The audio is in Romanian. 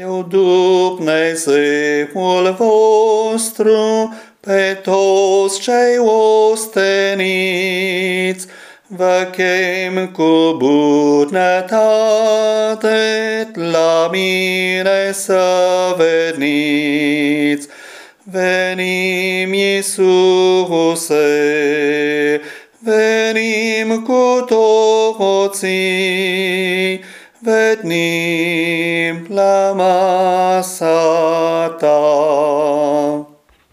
Eu Dumnezeul vostru, pe toți cei osteniți, vă chem cu bunătate la mine să veniți. Venim, Iisuse, venim cu toții, venim la masa ta.